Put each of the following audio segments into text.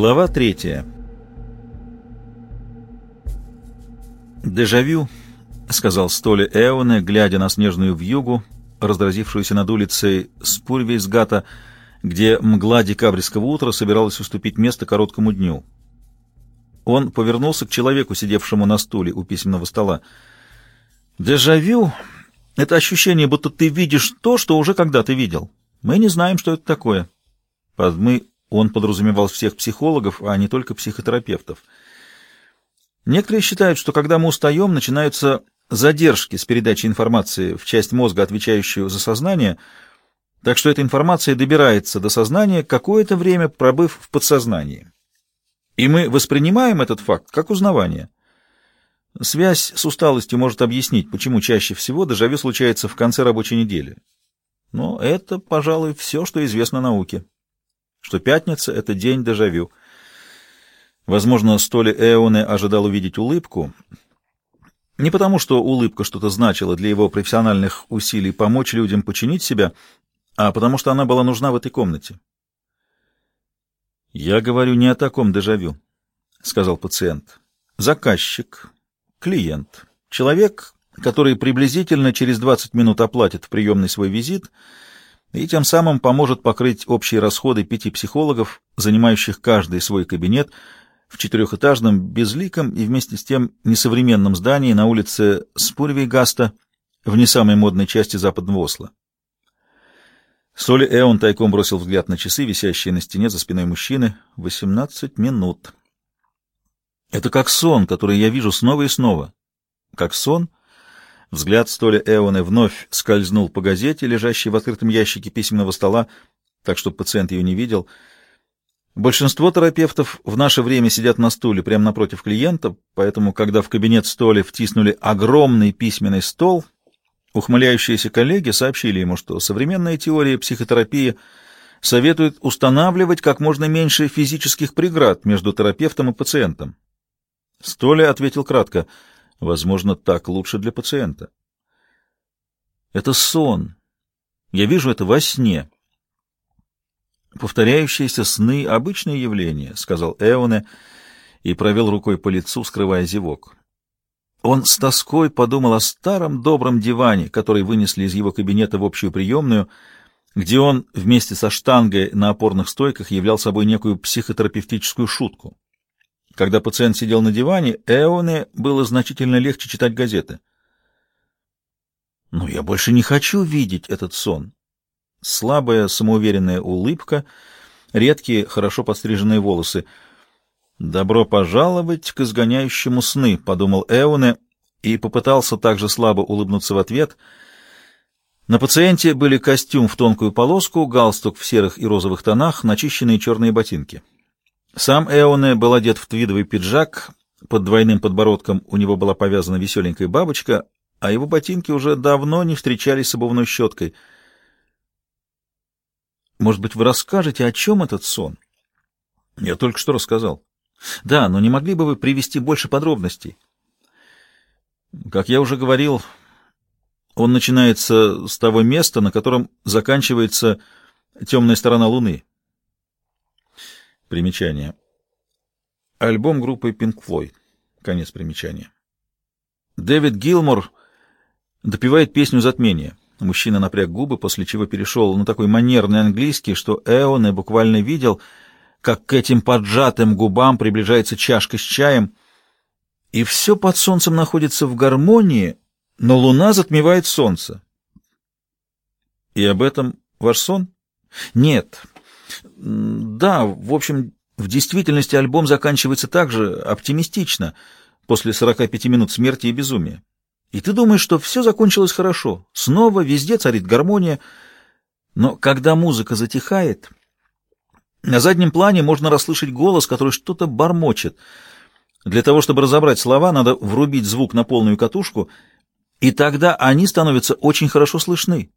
Глава третья. «Дежавю», — сказал Столи Эоне, глядя на снежную вьюгу, раздразившуюся над улицей Спурвейсгата, где мгла декабрьского утра собиралась уступить место короткому дню. Он повернулся к человеку, сидевшему на стуле у письменного стола. «Дежавю — это ощущение, будто ты видишь то, что уже когда-то видел. Мы не знаем, что это такое». Под «мы» он подразумевал всех психологов, а не только психотерапевтов. Некоторые считают, что когда мы устаем, начинаются задержки с передачей информации в часть мозга, отвечающую за сознание, так что эта информация добирается до сознания какое-то время, пробыв в подсознании. И мы воспринимаем этот факт как узнавание. Связь с усталостью может объяснить, почему чаще всего дежавю случается в конце рабочей недели. Но это, пожалуй, все, что известно науке. Что пятница — это день дежавю. Возможно, Столи Эоне ожидал увидеть улыбку. Не потому, что улыбка что-то значила для его профессиональных усилий помочь людям починить себя, а потому что она была нужна в этой комнате. «Я говорю не о таком дежавю», — сказал пациент. «Заказчик, клиент, человек, который приблизительно через 20 минут оплатит в приемный свой визит и тем самым поможет покрыть общие расходы пяти психологов, занимающих каждый свой кабинет в четырехэтажном, безликом и вместе с тем несовременном здании на улице Спурвейгаста в не самой модной части западного Осло. Соли Эон тайком бросил взгляд на часы, висящие на стене за спиной мужчины. Восемнадцать минут. Это как сон, который я вижу снова и снова. Как сон? Взгляд Столи Эоны вновь скользнул по газете, лежащей в открытом ящике письменного стола, так что пациент ее не видел. Большинство терапевтов в наше время сидят на стуле прямо напротив клиента, поэтому, когда в кабинет Столи втиснули огромный письменный стол — Ухмыляющиеся коллеги сообщили ему, что современная теория психотерапии советует устанавливать как можно меньше физических преград между терапевтом и пациентом. Столи ответил кратко, возможно, так лучше для пациента. Это сон. Я вижу это во сне. Повторяющиеся сны — обычное явление, — сказал Эоне и провел рукой по лицу, скрывая зевок. Он с тоской подумал о старом добром диване, который вынесли из его кабинета в общую приемную, где он вместе со штангой на опорных стойках являл собой некую психотерапевтическую шутку. Когда пациент сидел на диване, Эоне было значительно легче читать газеты. «Но я больше не хочу видеть этот сон». Слабая, самоуверенная улыбка, редкие, хорошо подстриженные волосы — «Добро пожаловать к изгоняющему сны», — подумал Эуне и попытался также слабо улыбнуться в ответ. На пациенте были костюм в тонкую полоску, галстук в серых и розовых тонах, начищенные черные ботинки. Сам Эоне был одет в твидовый пиджак, под двойным подбородком у него была повязана веселенькая бабочка, а его ботинки уже давно не встречались с обувной щеткой. «Может быть, вы расскажете, о чем этот сон?» «Я только что рассказал». Да, но не могли бы вы привести больше подробностей? Как я уже говорил, он начинается с того места, на котором заканчивается темная сторона Луны. Примечание. Альбом группы Pink Floyd. Конец примечания. Дэвид Гилмор допевает песню «Затмение». Мужчина напряг губы, после чего перешел на такой манерный английский, что Эоне буквально видел — как к этим поджатым губам приближается чашка с чаем, и все под солнцем находится в гармонии, но луна затмевает солнце. И об этом ваш сон? Нет. Да, в общем, в действительности альбом заканчивается так же оптимистично, после 45 минут смерти и безумия. И ты думаешь, что все закончилось хорошо, снова везде царит гармония, но когда музыка затихает... На заднем плане можно расслышать голос, который что-то бормочет. Для того, чтобы разобрать слова, надо врубить звук на полную катушку, и тогда они становятся очень хорошо слышны.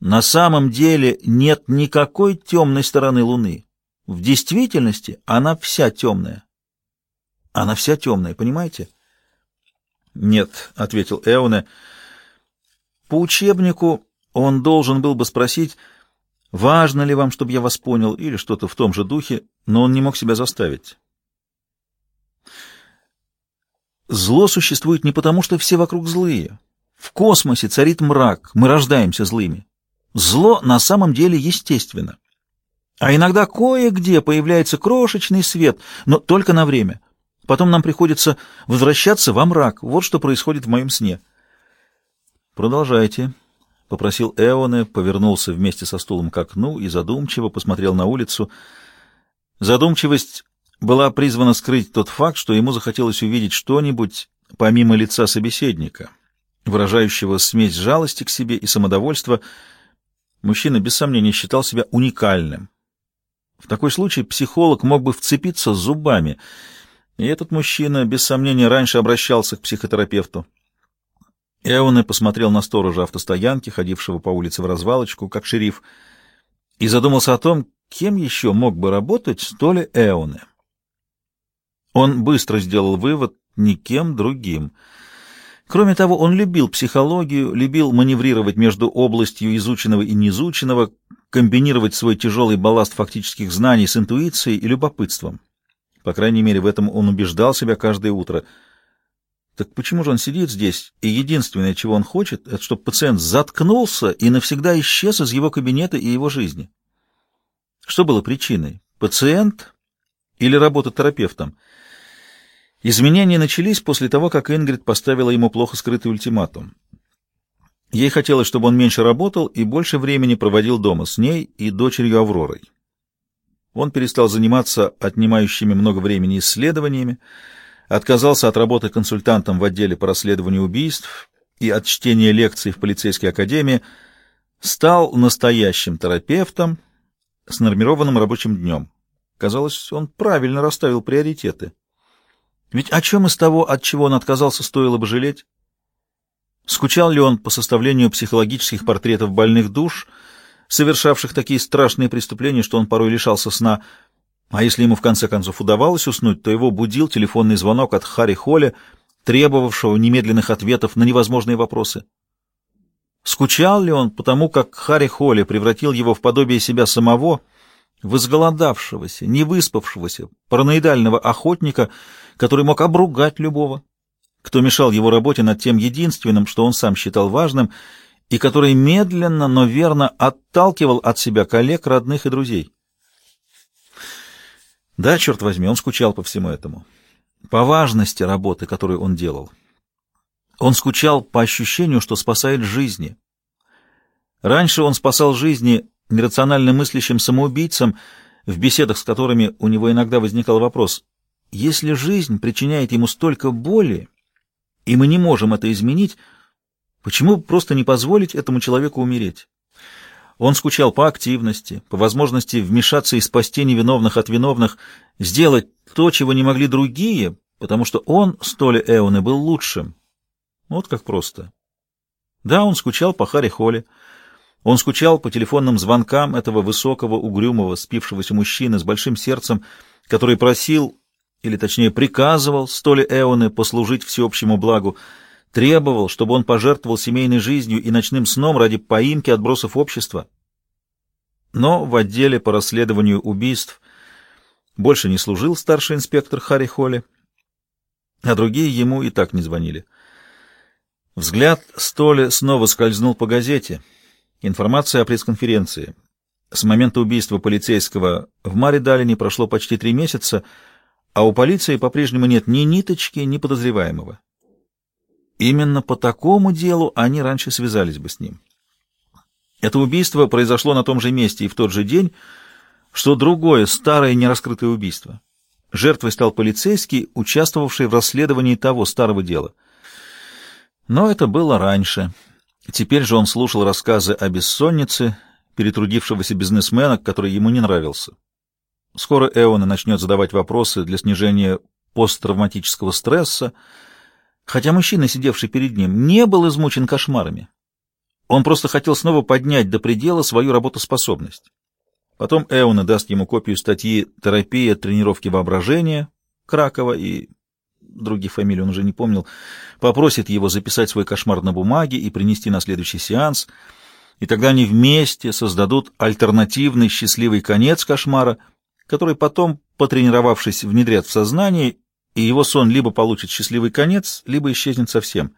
На самом деле нет никакой темной стороны Луны. В действительности она вся темная. Она вся темная, понимаете? Нет, — ответил Эоне. По учебнику он должен был бы спросить, важно ли вам, чтобы я вас понял, или что-то в том же духе, но он не мог себя заставить. Зло существует не потому, что все вокруг злые. В космосе царит мрак, мы рождаемся злыми. Зло на самом деле естественно. А иногда кое-где появляется крошечный свет, но только на время. Потом нам приходится возвращаться во мрак. Вот что происходит в моем сне. Продолжайте, — попросил Эоне, повернулся вместе со стулом к окну и задумчиво посмотрел на улицу. Задумчивость была призвана скрыть тот факт, что ему захотелось увидеть что-нибудь помимо лица собеседника, выражающего смесь жалости к себе и самодовольства. Мужчина без сомнения считал себя уникальным. В такой случай психолог мог бы вцепиться зубами, и этот мужчина без сомнения раньше обращался к психотерапевту. Эоне посмотрел на сторожа автостоянки, ходившего по улице в развалочку, как шериф, и задумался о том, кем еще мог бы работать столь Эоне. Он быстро сделал вывод никем другим. Кроме того, он любил психологию, любил маневрировать между областью изученного и неизученного, комбинировать свой тяжелый балласт фактических знаний с интуицией и любопытством. По крайней мере, в этом он убеждал себя каждое утро. Так почему же он сидит здесь, и единственное, чего он хочет, это чтобы пациент заткнулся и навсегда исчез из его кабинета и его жизни? Что было причиной? Пациент или работа терапевтом? Изменения начались после того, как Ингрид поставила ему плохо скрытый ультиматум. Ей хотелось, чтобы он меньше работал и больше времени проводил дома с ней и дочерью Авророй. Он перестал заниматься отнимающими много времени исследованиями, отказался от работы консультантом в отделе по расследованию убийств и от чтения лекций в полицейской академии, стал настоящим терапевтом с нормированным рабочим днем. Казалось, он правильно расставил приоритеты. Ведь о чем из того, от чего он отказался, стоило бы жалеть? Скучал ли он по составлению психологических портретов больных душ, совершавших такие страшные преступления, что он порой лишался сна, а если ему в конце концов удавалось уснуть, то его будил телефонный звонок от Харри Холля, требовавшего немедленных ответов на невозможные вопросы. Скучал ли он потому, как Харри Холли превратил его в подобие себя самого, возголодавшегося, невыспавшегося, параноидального охотника, который мог обругать любого, кто мешал его работе над тем единственным, что он сам считал важным, и который медленно, но верно отталкивал от себя коллег, родных и друзей. Да, черт возьми, он скучал по всему этому, по важности работы, которую он делал. Он скучал по ощущению, что спасает жизни. Раньше он спасал жизни нерационально мыслящим самоубийцам, в беседах с которыми у него иногда возникал вопрос, если жизнь причиняет ему столько боли, и мы не можем это изменить, почему просто не позволить этому человеку умереть? Он скучал по активности, по возможности вмешаться и спасти невиновных от виновных, сделать то, чего не могли другие, потому что он, столе Эоне, был лучшим. Вот как просто. Да, он скучал по Харри Холле, он скучал по телефонным звонкам этого высокого, угрюмого, спившегося мужчины с большим сердцем, который просил, или точнее приказывал столе Эоне послужить всеобщему благу, требовал, чтобы он пожертвовал семейной жизнью и ночным сном ради поимки отбросов общества. Но в отделе по расследованию убийств больше не служил старший инспектор Харри Холли, а другие ему и так не звонили. Взгляд Столи снова скользнул по газете — Информация о пресс-конференции. С момента убийства полицейского в Маридалине прошло почти три месяца, а у полиции по-прежнему нет ни ниточки, ни подозреваемого. Именно по такому делу они раньше связались бы с ним. Это убийство произошло на том же месте и в тот же день, что другое, старое нераскрытое убийство. Жертвой стал полицейский, участвовавший в расследовании того старого дела. Но это было раньше. Теперь же он слушал рассказы о бессоннице, перетрудившегося бизнесмена, который ему не нравился. Скоро Эона начнет задавать вопросы для снижения посттравматического стресса, хотя мужчина, сидевший перед ним, не был измучен кошмарами. Он просто хотел снова поднять до предела свою работоспособность. Потом Эона даст ему копию статьи «Терапия тренировки воображения» Кракова и других фамилий он уже не помнил, попросит его записать свой кошмар на бумаге и принести на следующий сеанс. и тогда они вместе создадут альтернативный счастливый конец кошмара, который потом, потренировавшись, внедрят в сознание, и его сон либо получит счастливый конец, либо исчезнет совсем.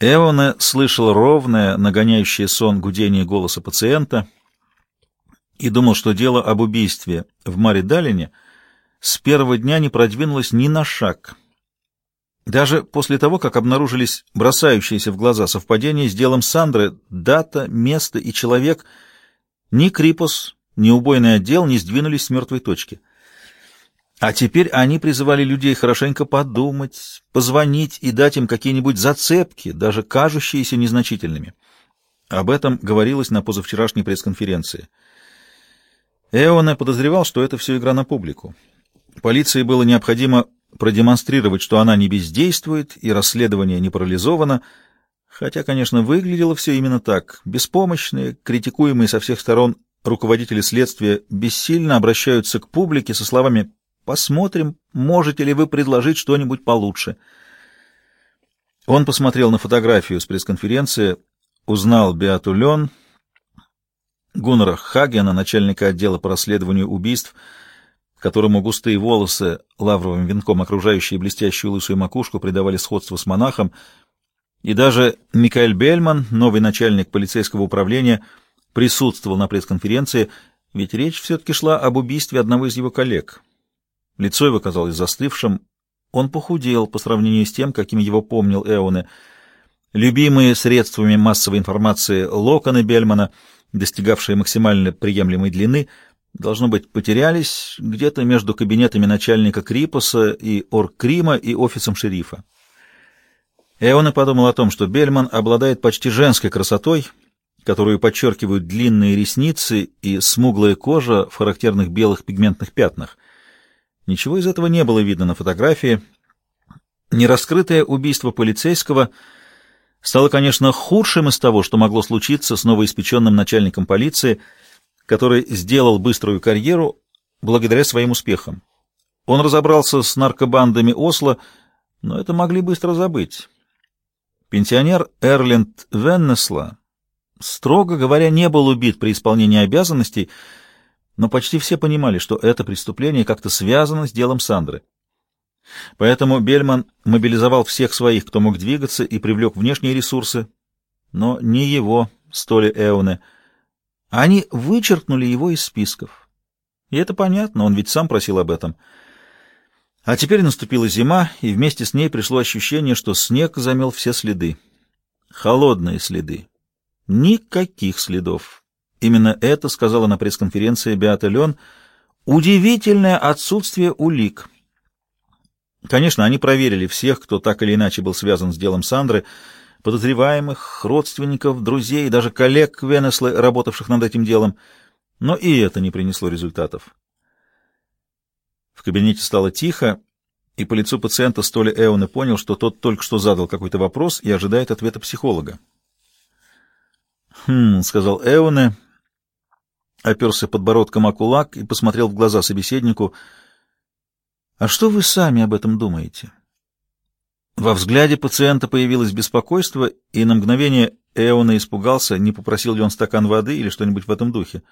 Эвоне слышал ровное, нагоняющее сон гудение голоса пациента и думал, что дело об убийстве в Маре Далине с первого дня не продвинулось ни на шаг. Даже после того, как обнаружились бросающиеся в глаза совпадения с делом Сандры, дата, место и человек, ни Крипос, ни убойный отдел не сдвинулись с мертвой точки. А теперь они призывали людей хорошенько подумать, позвонить и дать им какие-нибудь зацепки, даже кажущиеся незначительными. Об этом говорилось на позавчерашней пресс-конференции. Эоне подозревал, что это все игра на публику. Полиции было необходимо продемонстрировать, что она не бездействует и расследование не парализовано, хотя, конечно, выглядело все именно так. Беспомощные, критикуемые со всех сторон руководители следствия бессильно обращаются к публике со словами Посмотрим, можете ли вы предложить что-нибудь получше. Он посмотрел на фотографию с пресс-конференции, узнал Беату Лен, Гуннера Хагена, начальника отдела по расследованию убийств, которому густые волосы, лавровым венком окружающие блестящую лысую макушку, придавали сходство с монахом, и даже Микаэль Бельман, новый начальник полицейского управления, присутствовал на пресс-конференции, ведь речь все-таки шла об убийстве одного из его коллег. Лицо его казалось застывшим. Он похудел по сравнению с тем, каким его помнил Эоне. Любимые средствами массовой информации локоны Бельмана, достигавшие максимально приемлемой длины, должно быть, потерялись где-то между кабинетами начальника Крипоса и Оргкрима и офисом шерифа. Эоне подумал о том, что Бельман обладает почти женской красотой, которую подчеркивают длинные ресницы и смуглая кожа в характерных белых пигментных пятнах. Ничего из этого не было видно на фотографии. Нераскрытое убийство полицейского стало, конечно, худшим из того, что могло случиться с новоиспеченным начальником полиции, который сделал быструю карьеру благодаря своим успехам. Он разобрался с наркобандами Осло, но это могли быстро забыть. Пенсионер Эрленд Веннесла, строго говоря, не был убит при исполнении обязанностей, но почти все понимали, что это преступление как-то связано с делом Сандры. Поэтому Бельман мобилизовал всех своих, кто мог двигаться, и привлек внешние ресурсы, но не его, Столи Эоне. Они вычеркнули его из списков. И это понятно, он ведь сам просил об этом. А теперь наступила зима, и вместе с ней пришло ощущение, что снег замел все следы. Холодные следы. Никаких следов. Именно это сказала на пресс-конференции Беата Лен. Удивительное отсутствие улик. Конечно, они проверили всех, кто так или иначе был связан с делом Сандры, подозреваемых, родственников, друзей, даже коллег Венеслы, работавших над этим делом, но и это не принесло результатов. В кабинете стало тихо, и по лицу пациента Столи Эона понял, что тот только что задал какой-то вопрос и ожидает ответа психолога. «Хм», — сказал Эоне, оперся подбородком о кулак и посмотрел в глаза собеседнику. «А что вы сами об этом думаете?» Во взгляде пациента появилось беспокойство, и на мгновение Эона испугался, не попросил ли он стакан воды или что-нибудь в этом духе.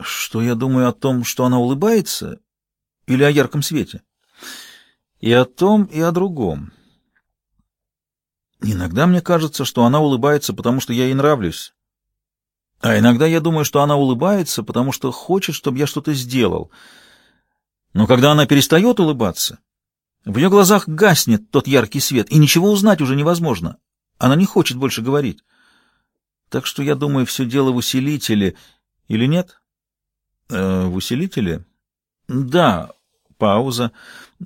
«Что я думаю о том, что она улыбается, или о ярком свете?» «И о том, и о другом. Иногда мне кажется, что она улыбается, потому что я ей нравлюсь». А иногда я думаю, что она улыбается, потому что хочет, чтобы я что-то сделал. Но когда она перестает улыбаться, в ее глазах гаснет тот яркий свет, и ничего узнать уже невозможно. Она не хочет больше говорить. Так что я думаю, все дело в усилителе. Или нет? Э, в усилителе? Да, пауза,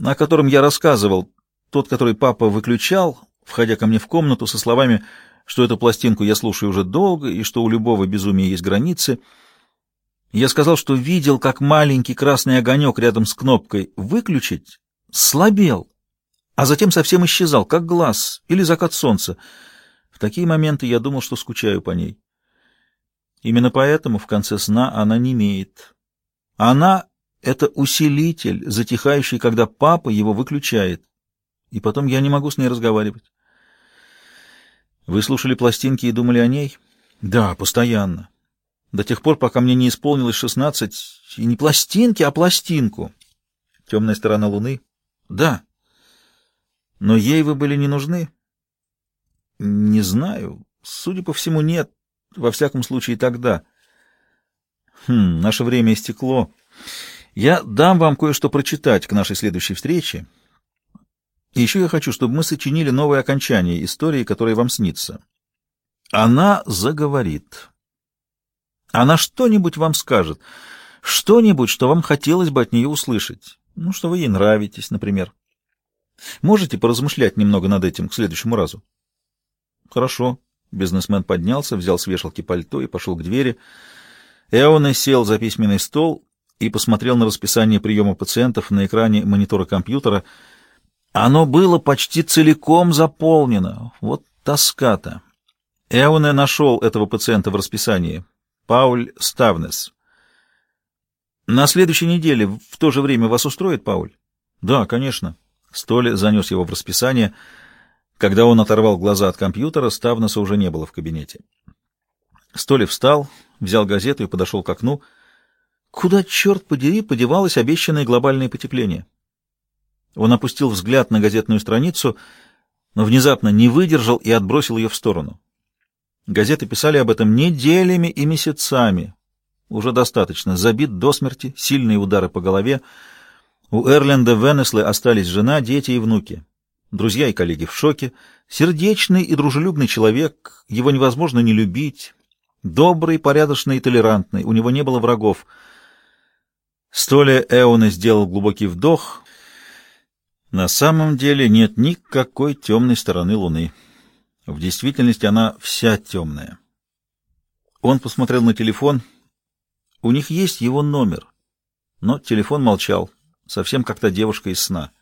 о котором я рассказывал. Тот, который папа выключал, входя ко мне в комнату со словами что эту пластинку я слушаю уже долго и что у любого безумия есть границы. Я сказал, что видел, как маленький красный огонек рядом с кнопкой «выключить» слабел, а затем совсем исчезал, как глаз или закат солнца. В такие моменты я думал, что скучаю по ней. Именно поэтому в конце сна она не имеет. Она — это усилитель, затихающий, когда папа его выключает. И потом я не могу с ней разговаривать. Вы слушали пластинки и думали о ней? Да, постоянно. До тех пор, пока мне не исполнилось шестнадцать, и не пластинки, а пластинку. Темная сторона Луны? Да. Но ей вы были не нужны? Не знаю. Судя по всему, нет. Во всяком случае, тогда. Хм, наше время истекло. Я дам вам кое-что прочитать к нашей следующей встрече. И еще я хочу, чтобы мы сочинили новое окончание истории, которая вам снится. Она заговорит. Она что-нибудь вам скажет, что-нибудь, что вам хотелось бы от нее услышать. Ну, что вы ей нравитесь, например. Можете поразмышлять немного над этим к следующему разу? Хорошо. Бизнесмен поднялся, взял с вешалки пальто и пошел к двери. Эоне сел за письменный стол и посмотрел на расписание приема пациентов на экране монитора компьютера — оно было почти целиком заполнено. Вот тоска-то. Эоне нашел этого пациента в расписании. Пауль Ставнес. На следующей неделе в то же время вас устроит, Пауль? Да, конечно. Столи занес его в расписание. Когда он оторвал глаза от компьютера, Ставнеса уже не было в кабинете. Столи встал, взял газету и подошел к окну. Куда, черт подери, подевалось обещанное глобальное потепление? Он опустил взгляд на газетную страницу, но внезапно не выдержал и отбросил ее в сторону. Газеты писали об этом неделями и месяцами. Уже достаточно. Забит до смерти, сильные удары по голове. У Эрленда Венеслы остались жена, дети и внуки. Друзья и коллеги в шоке. Сердечный и дружелюбный человек, его невозможно не любить. Добрый, порядочный и толерантный, у него не было врагов. Столя Эоне сделал глубокий вдох — на самом деле нет никакой темной стороны Луны. В действительности она вся темная. Он посмотрел на телефон. У них есть его номер. Но телефон молчал, совсем как та девушка из сна.